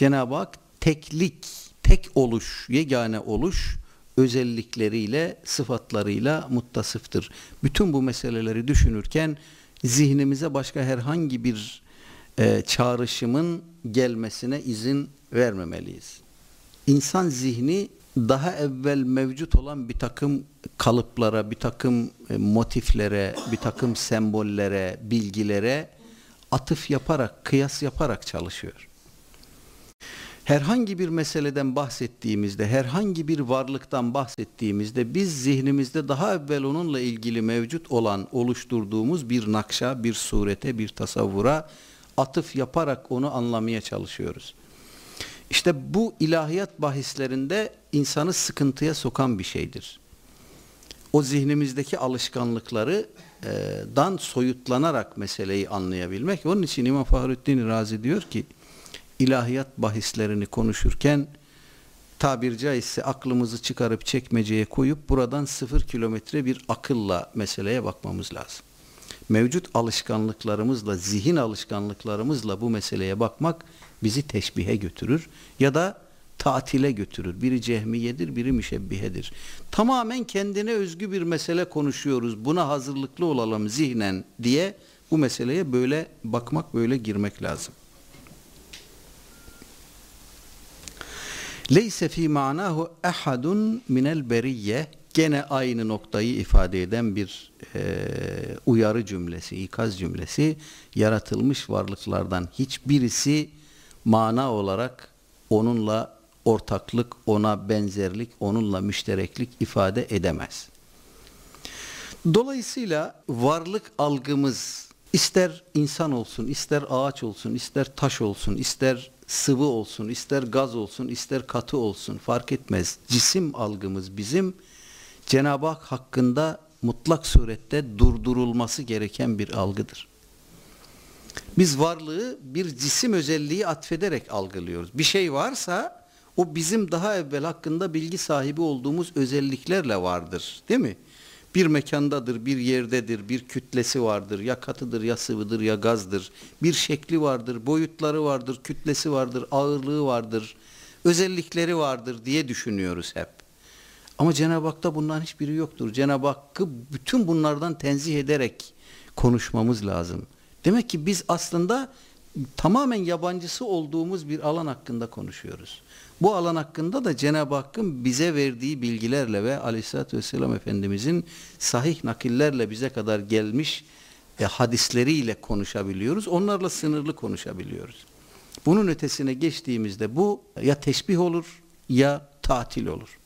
Cenab-ı Hak teklik, tek oluş, yegane oluş özellikleriyle, sıfatlarıyla muttasıftır. Bütün bu meseleleri düşünürken zihnimize başka herhangi bir e, çağrışımın gelmesine izin vermemeliyiz. İnsan zihni daha evvel mevcut olan bir takım kalıplara, bir takım e, motiflere, bir takım sembollere, bilgilere atıf yaparak, kıyas yaparak çalışıyor. Herhangi bir meseleden bahsettiğimizde, herhangi bir varlıktan bahsettiğimizde biz zihnimizde daha evvel onunla ilgili mevcut olan oluşturduğumuz bir nakşa, bir surete, bir tasavvura atıf yaparak onu anlamaya çalışıyoruz. İşte bu ilahiyat bahislerinde insanı sıkıntıya sokan bir şeydir. O zihnimizdeki alışkanlıkları e, dan soyutlanarak meseleyi anlayabilmek. Onun için İmam Fahrettin Razi diyor ki ilahiyat bahislerini konuşurken tabir caizse aklımızı çıkarıp çekmeceye koyup buradan sıfır kilometre bir akılla meseleye bakmamız lazım. Mevcut alışkanlıklarımızla, zihin alışkanlıklarımızla bu meseleye bakmak bizi teşbihe götürür ya da tatile götürür. Biri cehmiyedir, biri müşebbihedir. Tamamen kendine özgü bir mesele konuşuyoruz. Buna hazırlıklı olalım zihnen diye bu meseleye böyle bakmak, böyle girmek lazım. Leyse fi manahu ahadun minel beriyye gene aynı noktayı ifade eden bir e, uyarı cümlesi, ikaz cümlesi yaratılmış varlıklardan hiçbirisi mana olarak onunla ortaklık, ona benzerlik, onunla müştereklik ifade edemez. Dolayısıyla varlık algımız ister insan olsun, ister ağaç olsun, ister taş olsun, ister sıvı olsun, ister gaz olsun, ister katı olsun fark etmez. Cisim algımız bizim Cenab-ı Hak hakkında mutlak surette durdurulması gereken bir algıdır. Biz varlığı bir cisim özelliği atfederek algılıyoruz. Bir şey varsa o bizim daha evvel hakkında bilgi sahibi olduğumuz özelliklerle vardır. Değil mi? Bir mekandadır, bir yerdedir, bir kütlesi vardır. Ya katıdır, ya sıvıdır, ya gazdır. Bir şekli vardır, boyutları vardır, kütlesi vardır, ağırlığı vardır, özellikleri vardır diye düşünüyoruz hep. Ama Cenab-ı Hak'ta bunların hiçbiri yoktur. Cenab-ı Hakk'ı bütün bunlardan tenzih ederek konuşmamız lazım. Demek ki biz aslında tamamen yabancısı olduğumuz bir alan hakkında konuşuyoruz. Bu alan hakkında da Cenab-ı Hakk'ın bize verdiği bilgilerle ve Aleyhisselatü Vesselam Efendimizin sahih nakillerle bize kadar gelmiş e, hadisleriyle konuşabiliyoruz. Onlarla sınırlı konuşabiliyoruz. Bunun ötesine geçtiğimizde bu ya teşbih olur ya tatil olur.